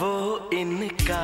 वो इनका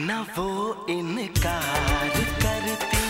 न वो इनकार करती